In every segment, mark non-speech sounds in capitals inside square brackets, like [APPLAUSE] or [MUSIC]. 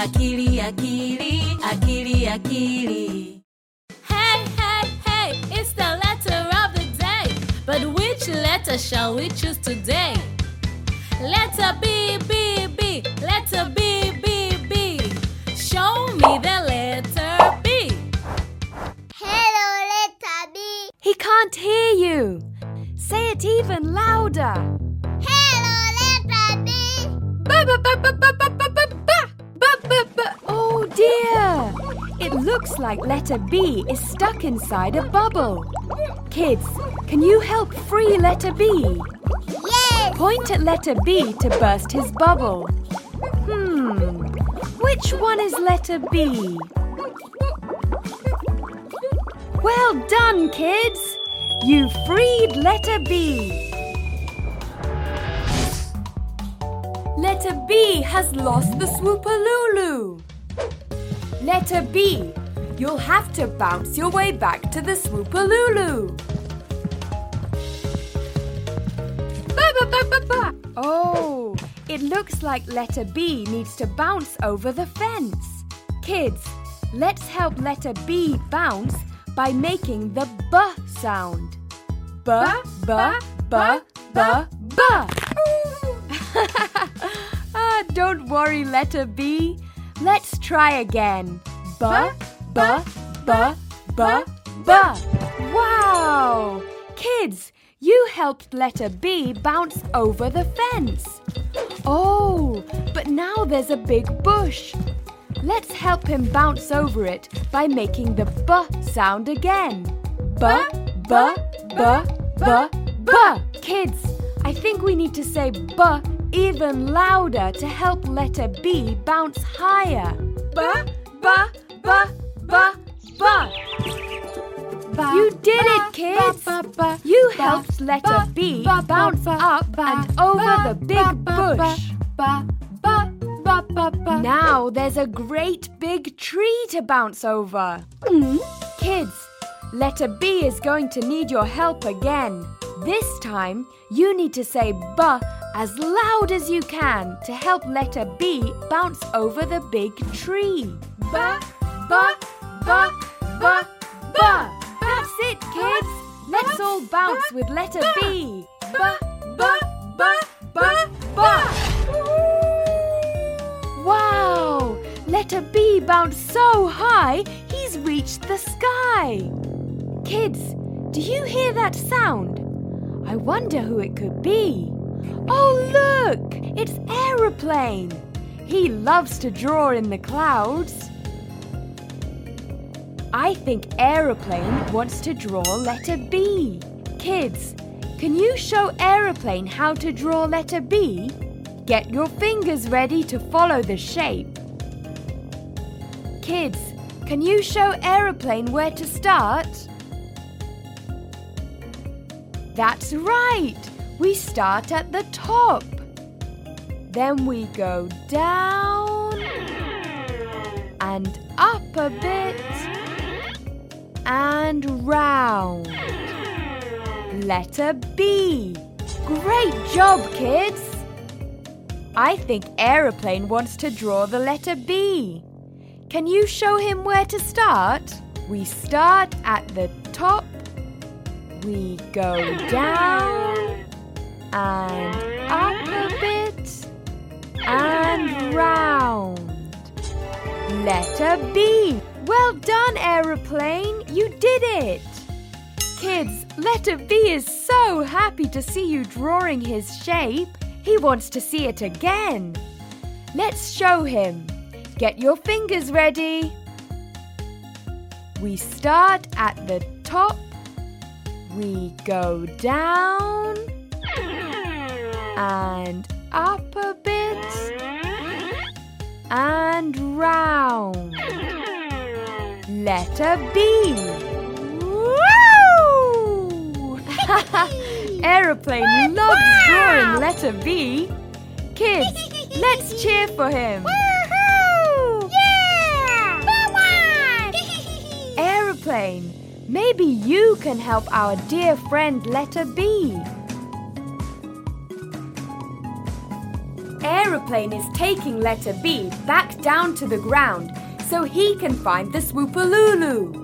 akili, akili, akili, akili. Hey, hey, hey, it's the letter of the day. But which letter shall we choose today? Letter B, B, B, letter B, B, B. Show me the letter B. Hello, letter B. He can't hear you. Say it even louder. Hello, letter B. Ba ba ba ba ba ba dear! It looks like letter B is stuck inside a bubble. Kids, can you help free letter B? Yes. Point at letter B to burst his bubble. Hmm, which one is letter B? Well done, kids! You freed letter B. Letter B has lost the Swoopalulu. Letter B, you'll have to bounce your way back to the Swoopalulu. Ba, ba, ba, ba, ba. Oh, it looks like letter B needs to bounce over the fence. Kids, let's help letter B bounce by making the B sound. B, B, B, B, B. [LAUGHS] ah, don't worry, letter B. Let's try again. B, B, B, B, B. Wow! Kids, you helped letter B bounce over the fence. Oh, but now there's a big bush. Let's help him bounce over it by making the B sound again. B, B, B, B, B. Kids, I think we need to say B even louder to help letter B bounce higher. B, B, B, B, B. You did it, kids! You helped letter B bounce up and over the big bush. Now there's a great big tree to bounce over. Mm-hmm. Kids, letter B is going to need your help again. This time, you need to say B as loud as you can to help letter B bounce over the big tree. B, B, B, B, B. That's it, kids. Let's all bounce with letter B. B, B, B, B, B. Wow! Letter B bounced so high, he's reached the sky. Kids, do you hear that sound? I wonder who it could be. Oh, look! It's Aeroplane. He loves to draw in the clouds. I think Aeroplane wants to draw letter B. Kids, can you show Aeroplane how to draw letter B? Get your fingers ready to follow the shape. Kids, can you show Aeroplane where to start? That's right. We start at the top. Then we go down and up a bit and round. Letter B. Great job, kids. I think Aeroplane wants to draw the letter B. Can you show him where to start? We start at the top. We go down and up a bit and round. Letter B. Well done, Aeroplane. You did it. Kids, letter B is so happy to see you drawing his shape. He wants to see it again. Let's show him. Get your fingers ready. We start at the top. We go down and up a bit and round. Letter B. Woo! [LAUGHS] Aeroplane loves drawing letter B. Kids, [LAUGHS] let's cheer for him. Aeroplane, maybe you can help our dear friend letter B. Aeroplane is taking letter B back down to the ground so he can find the Swoopalulu.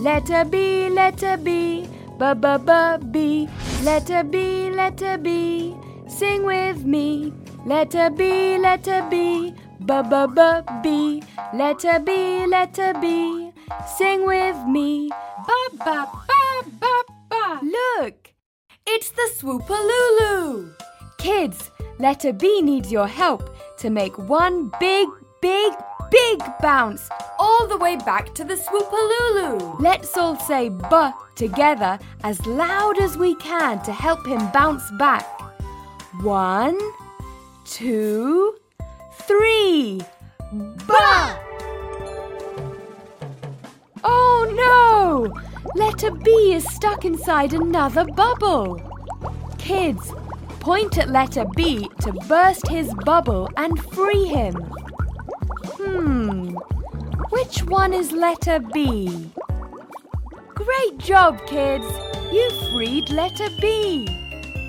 Letter B, letter B, ba ba ba B. Letter B, letter B, sing with me. Letter B, letter B, ba ba ba B. Letter B, letter B, sing with me. Ba ba ba ba ba. Look, it's the Swoopalulu. Kids, letter B needs your help to make one big, big, big bounce all the way back to the Swoopalulu. Let's all say "buh" together as loud as we can to help him bounce back. One, two, three. Bah! Letter B is stuck inside another bubble. Kids, point at letter B to burst his bubble and free him. Hmm, which one is letter B? Great job, kids! You freed letter B.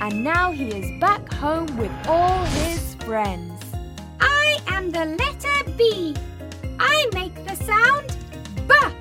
And now he is back home with all his friends. I am the letter B. I make the sound B.